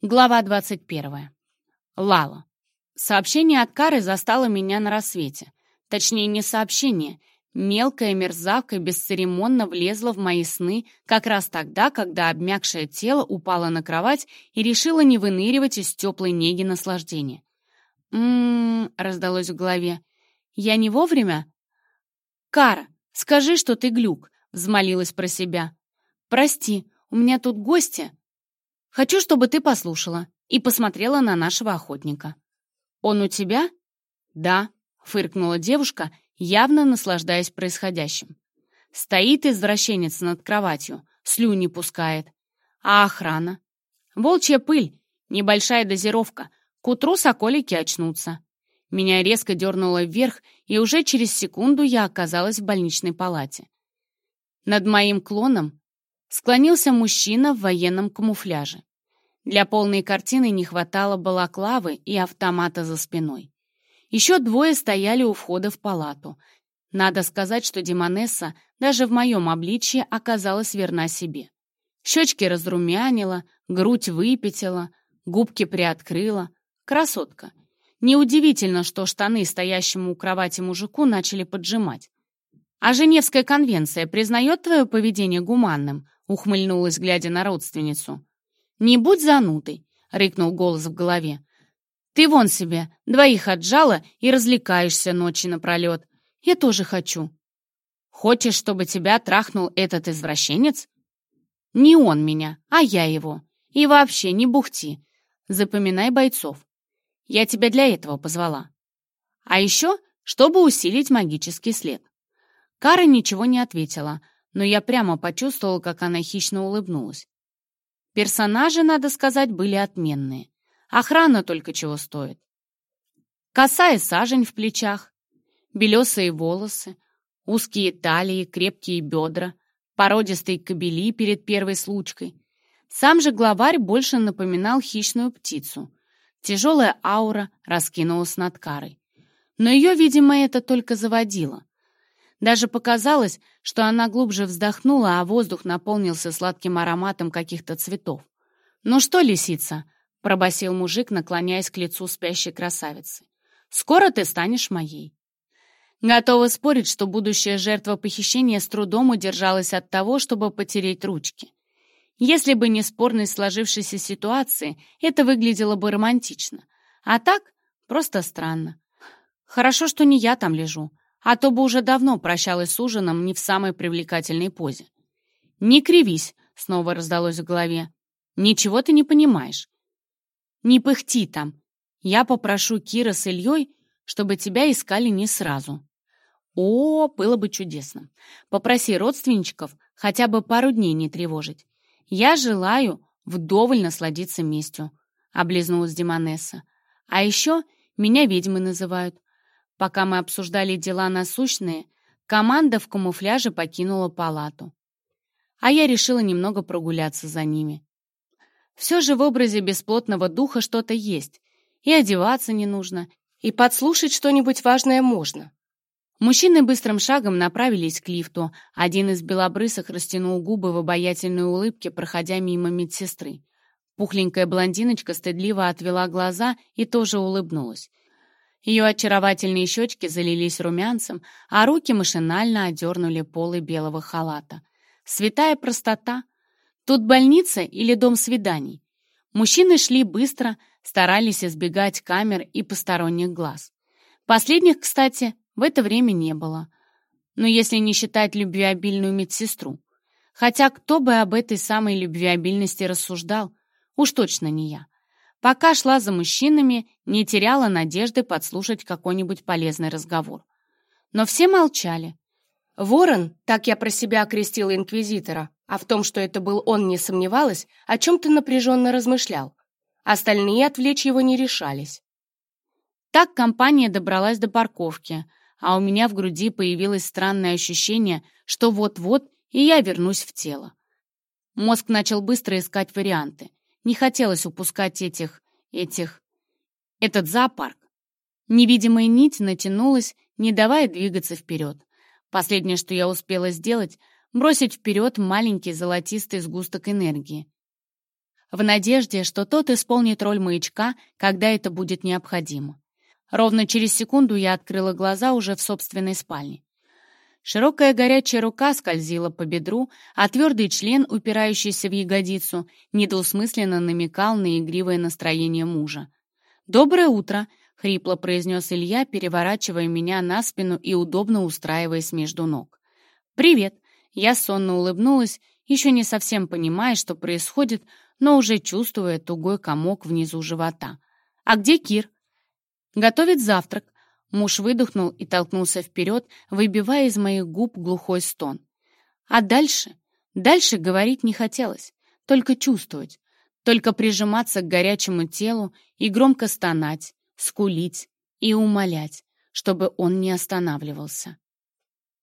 Глава 21. Лала. Сообщение от Кары застало меня на рассвете. Точнее, не сообщение. Мелкая мерзавка бесцеремонно влезла в мои сны как раз тогда, когда обмякшее тело упало на кровать и решило не выныривать из теплой неги наслаждения. «М-м-м», раздалось в голове. «Я не вовремя?» «Кара, скажи, что ты глюк», — взмолилась про себя. «Прости, у меня тут гости», Хочу, чтобы ты послушала и посмотрела на нашего охотника. Он у тебя? Да, фыркнула девушка, явно наслаждаясь происходящим. Стоит извращенец над кроватью, слюни пускает. А охрана? Волчья пыль, небольшая дозировка. К утру соколики очнутся. Меня резко дернуло вверх, и уже через секунду я оказалась в больничной палате. Над моим клоном склонился мужчина в военном камуфляже. Для полной картины не хватало балаклавы и автомата за спиной. Еще двое стояли у входа в палату. Надо сказать, что Демонесса даже в моем обличье оказалась верна себе. Щечки разрумянила, грудь выпятила, губки приоткрыла. Красотка. Неудивительно, что штаны стоящему у кровати мужику начали поджимать. «А Женевская конвенция признает твое поведение гуманным?» ухмыльнулась, глядя на родственницу. «Не будь занудой!» — рыкнул голос в голове. «Ты вон себе, двоих отжала и развлекаешься ночи напролет. Я тоже хочу». «Хочешь, чтобы тебя трахнул этот извращенец?» «Не он меня, а я его. И вообще, не бухти. Запоминай бойцов. Я тебя для этого позвала. А еще, чтобы усилить магический след». Кара ничего не ответила, но я прямо почувствовала, как она хищно улыбнулась. Персонажи, надо сказать, были отменные. Охрана только чего стоит. Косая сажень в плечах, белесые волосы, узкие талии, крепкие бедра, породистые кобели перед первой случкой. Сам же главарь больше напоминал хищную птицу. Тяжелая аура раскинулась над карой. Но ее, видимо, это только заводило. Даже показалось, что она глубже вздохнула, а воздух наполнился сладким ароматом каких-то цветов. «Ну что, лисица?» — пробасил мужик, наклоняясь к лицу спящей красавицы. «Скоро ты станешь моей». Готова спорить, что будущая жертва похищения с трудом удержалась от того, чтобы потереть ручки. Если бы не спорность сложившейся ситуации, это выглядело бы романтично. А так, просто странно. Хорошо, что не я там лежу, а то бы уже давно прощалась с ужином не в самой привлекательной позе. «Не кривись», — снова раздалось в голове. «Ничего ты не понимаешь». «Не пыхти там. Я попрошу Кира с Ильей, чтобы тебя искали не сразу». «О, было бы чудесно. Попроси родственничков хотя бы пару дней не тревожить. Я желаю вдоволь насладиться местью», — облизнулась Демонесса. «А еще меня ведьмы называют. Пока мы обсуждали дела насущные, команда в камуфляже покинула палату. А я решила немного прогуляться за ними. Все же в образе бесплотного духа что-то есть. И одеваться не нужно, и подслушать что-нибудь важное можно. Мужчины быстрым шагом направились к лифту. Один из белобрысых растянул губы в обаятельной улыбке, проходя мимо медсестры. Пухленькая блондиночка стыдливо отвела глаза и тоже улыбнулась. Ее очаровательные щечки залились румянцем, а руки машинально одернули полы белого халата. Святая простота. Тут больница или дом свиданий? Мужчины шли быстро, старались избегать камер и посторонних глаз. Последних, кстати, в это время не было. Но если не считать любвеобильную медсестру. Хотя кто бы об этой самой любвеобильности рассуждал? Уж точно не я. Пока шла за мужчинами, не теряла надежды подслушать какой-нибудь полезный разговор. Но все молчали. Ворон, так я про себя окрестила инквизитора, а в том, что это был он, не сомневалась, о чем-то напряженно размышлял. Остальные отвлечь его не решались. Так компания добралась до парковки, а у меня в груди появилось странное ощущение, что вот-вот и я вернусь в тело. Мозг начал быстро искать варианты. Не хотелось упускать этих... этих... этот зоопарк. Невидимая нить натянулась, не давая двигаться вперед. Последнее, что я успела сделать, бросить вперед маленький золотистый сгусток энергии. в надежде, что тот исполнит роль маячка, когда это будет необходимо. Ровно через секунду я открыла глаза уже в собственной спальне. Широкая горячая рука скользила по бедру, а твердый член, упирающийся в ягодицу, недоусмысленно намекал на игривое настроение мужа. «Доброе утро!» — хрипло произнес Илья, переворачивая меня на спину и удобно устраиваясь между ног. «Привет!» — я сонно улыбнулась, еще не совсем понимая, что происходит, но уже чувствуя тугой комок внизу живота. «А где Кир?» «Готовит завтрак», Муж выдохнул и толкнулся вперед, выбивая из моих губ глухой стон. А дальше? Дальше говорить не хотелось, только чувствовать, только прижиматься к горячему телу и громко стонать, скулить и умолять, чтобы он не останавливался.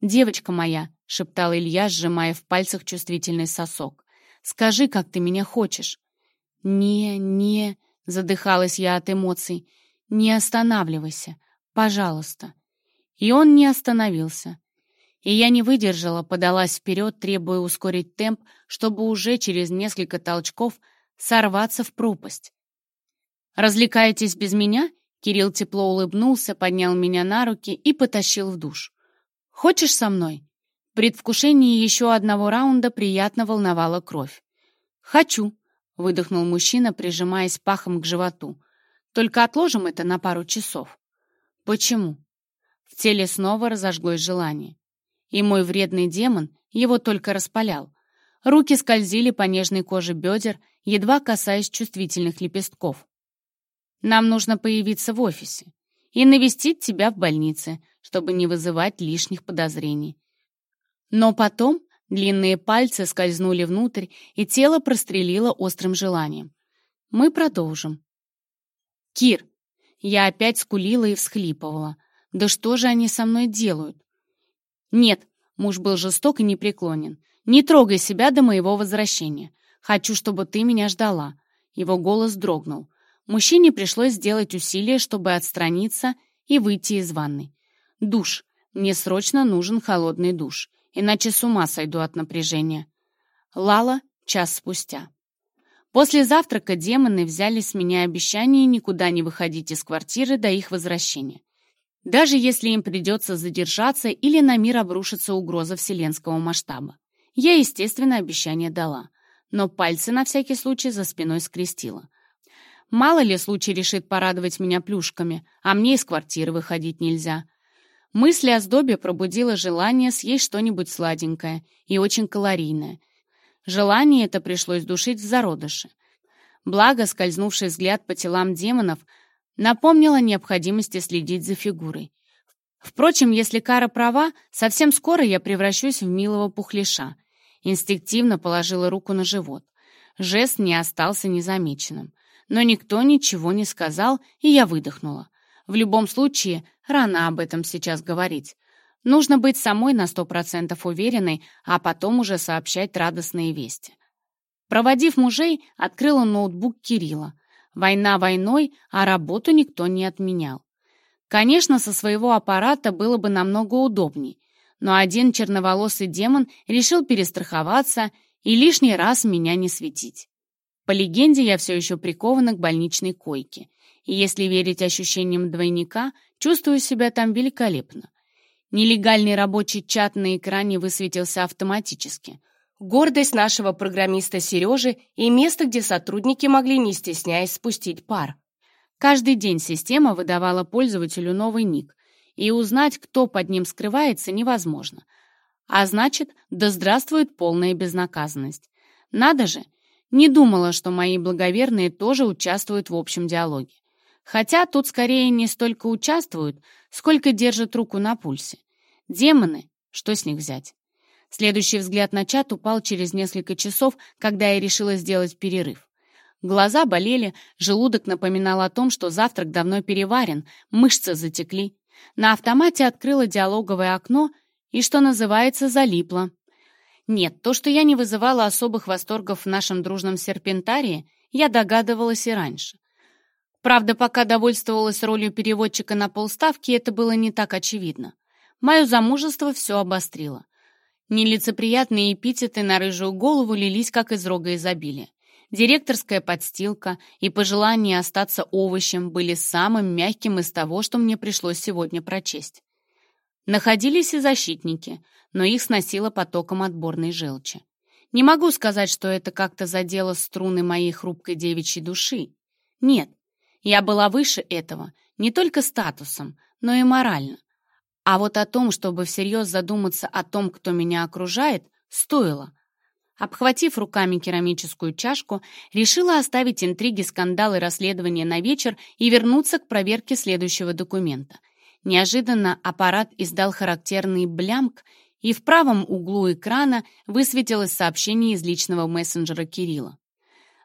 «Девочка моя», — шептал Илья, сжимая в пальцах чувствительный сосок, — «скажи, как ты меня хочешь». «Не, не», — задыхалась я от эмоций, — «не останавливайся, Пожалуйста». И он не остановился. И я не выдержала, подалась вперед, требуя ускорить темп, чтобы уже через несколько толчков сорваться в пропасть. «Развлекаетесь без меня?» Кирилл тепло улыбнулся, поднял меня на руки и потащил в душ. «Хочешь со мной?» В предвкушении еще одного раунда приятно волновала кровь. «Хочу», — выдохнул мужчина, прижимаясь пахом к животу. «Только отложим это на пару часов». Почему? В теле снова разожглось желание. И мой вредный демон его только распалял. Руки скользили по нежной коже бедер, едва касаясь чувствительных лепестков. «Нам нужно появиться в офисе и навестить тебя в больнице, чтобы не вызывать лишних подозрений». Но потом длинные пальцы скользнули внутрь, и тело прострелило острым желанием. Мы продолжим. «Кир, я опять скулила и всхлипывала. «Да что же они со мной делают?» «Нет», — муж был жесток и непреклонен. «Не трогай себя до моего возвращения. Хочу, чтобы ты меня ждала». Его голос дрогнул. Мужчине пришлось сделать усилие, чтобы отстраниться и выйти из ванной. «Душ. Мне срочно нужен холодный душ, иначе с ума сойду от напряжения». Лала час спустя. После завтрака демоны взяли с меня обещание никуда не выходить из квартиры до их возвращения. Даже если им придется задержаться или на мир обрушится угроза вселенского масштаба. Я, естественно, обещание дала, но пальцы на всякий случай за спиной скрестила. Мало ли случай решит порадовать меня плюшками, а мне из квартиры выходить нельзя. Мысли о сдобе пробудило желание съесть что-нибудь сладенькое и очень калорийное — Желание это пришлось душить в зародыше. Благо, скользнувший взгляд по телам демонов напомнил о необходимости следить за фигурой. Впрочем, если Кара права, совсем скоро я превращусь в милого пухляша. Инстинктивно положила руку на живот. Жест не остался незамеченным. Но никто ничего не сказал, и я выдохнула. В любом случае, рано об этом сейчас говорить. Нужно быть самой на сто процентов уверенной, а потом уже сообщать радостные вести. Проводив мужей, открыла ноутбук Кирилла. Война войной, а работу никто не отменял. Конечно, со своего аппарата было бы намного удобней, но один черноволосый демон решил перестраховаться и лишний раз меня не светить. По легенде, я все еще прикована к больничной койке, и если верить ощущениям двойника, чувствую себя там великолепно. Нелегальный рабочий чат на экране высветился автоматически. Гордость нашего программиста Сережи и место, где сотрудники могли, не стесняясь, спустить пар. Каждый день система выдавала пользователю новый ник, и узнать, кто под ним скрывается, невозможно. А значит, да здравствует полная безнаказанность. Надо же, не думала, что мои благоверные тоже участвуют в общем диалоге. Хотя тут скорее не столько участвуют, сколько держат руку на пульсе. Демоны, что с них взять? Следующий взгляд на чат упал через несколько часов, когда я решила сделать перерыв. Глаза болели, желудок напоминал о том, что завтрак давно переварен, мышцы затекли. На автомате открыла диалоговое окно и, что называется, залипла. Нет, то, что я не вызывала особых восторгов в нашем дружном серпентарии, я догадывалась и раньше. Правда, пока довольствовалась ролью переводчика на полставки, это было не так очевидно. Мое замужество все обострило. Нелицеприятные эпитеты на рыжую голову лились, как из рога изобилия. Директорская подстилка и пожелание остаться овощем были самым мягким из того, что мне пришлось сегодня прочесть. Находились и защитники, но их сносило потоком отборной желчи. Не могу сказать, что это как-то задело струны моей хрупкой девичьей души. Нет, я была выше этого, не только статусом, но и морально. А вот о том, чтобы всерьез задуматься о том, кто меня окружает, стоило. Обхватив руками керамическую чашку, решила оставить интриги, скандалы, расследования на вечер и вернуться к проверке следующего документа. Неожиданно аппарат издал характерный блямк, и в правом углу экрана высветилось сообщение из личного мессенджера Кирилла.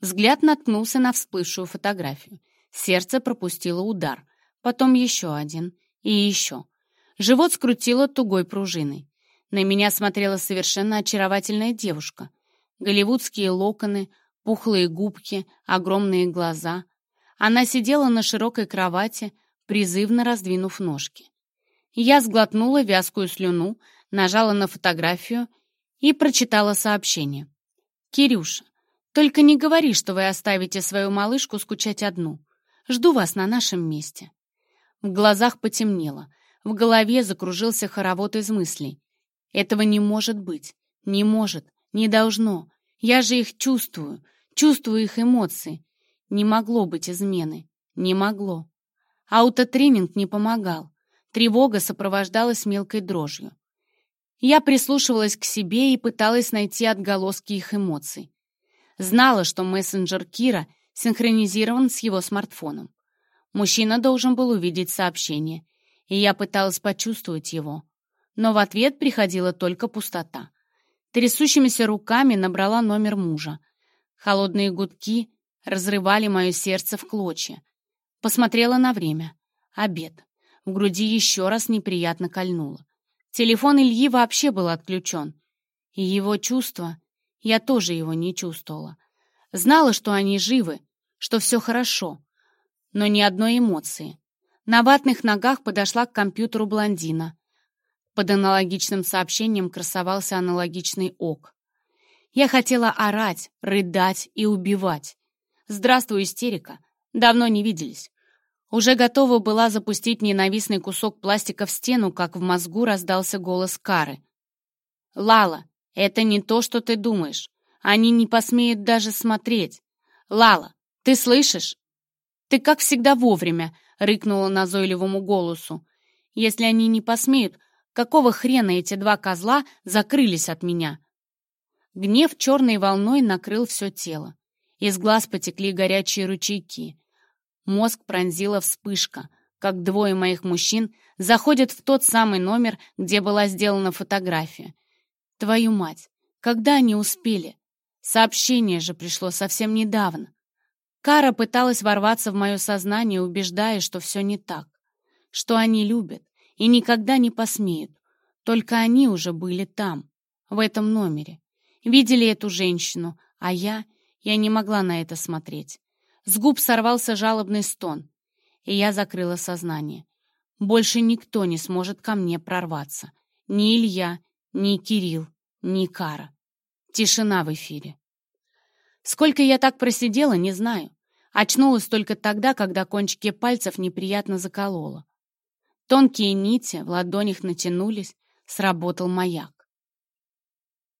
Взгляд наткнулся на всплывшую фотографию. Сердце пропустило удар, потом еще один и еще. Живот скрутило тугой пружиной. На меня смотрела совершенно очаровательная девушка. Голливудские локоны, пухлые губки, огромные глаза. Она сидела на широкой кровати, призывно раздвинув ножки. Я сглотнула вязкую слюну, нажала на фотографию и прочитала сообщение. «Кирюша, только не говори, что вы оставите свою малышку скучать одну. Жду вас на нашем месте». В глазах потемнело, в голове закружился хоровод из мыслей. Этого не может быть, не может, не должно. Я же их чувствую, чувствую их эмоции. Не могло быть измены, не могло. Аутотренинг не помогал. Тревога сопровождалась мелкой дрожью. Я прислушивалась к себе и пыталась найти отголоски их эмоций. Знала, что мессенджер Кира синхронизирован с его смартфоном. Мужчина должен был увидеть сообщение, и я пыталась почувствовать его. Но в ответ приходила только пустота. Трясущимися руками набрала номер мужа. Холодные гудки разрывали мое сердце в клочья. Посмотрела на время. Обед. В груди еще раз неприятно кольнуло. Телефон Ильи вообще был отключен. И его чувства я тоже его не чувствовала. Знала, что они живы, что все хорошо, но ни одной эмоции. На ватных ногах подошла к компьютеру блондина. Под аналогичным сообщением красовался аналогичный ок. Я хотела орать, рыдать и убивать. «Здравствуй, истерика. Давно не виделись». Уже готова была запустить ненавистный кусок пластика в стену, как в мозгу раздался голос Кары. «Лала, это не то, что ты думаешь. Они не посмеют даже смотреть. Лала, ты слышишь? Ты, как всегда, вовремя, рыкнула назойливому голосу. Если они не посмеют, какого хрена эти два козла закрылись от меня? Гнев черной волной накрыл все тело. Из глаз потекли горячие ручейки. Мозг пронзила вспышка, как двое моих мужчин заходят в тот самый номер, где была сделана фотография. Твою мать, когда они успели? Сообщение же пришло совсем недавно. Кара пыталась ворваться в мое сознание, убеждая, что все не так, что они любят и никогда не посмеют. Только они уже были там, в этом номере. Видели эту женщину, а я... Я не могла на это смотреть. С губ сорвался жалобный стон, и я закрыла сознание. Больше никто не сможет ко мне прорваться. Ни Илья, ни Кирилл, ни Кара. Тишина в эфире. Сколько я так просидела, не знаю. Очнулась только тогда, когда кончики пальцев неприятно закололо. Тонкие нити в ладонях натянулись, сработал маяк.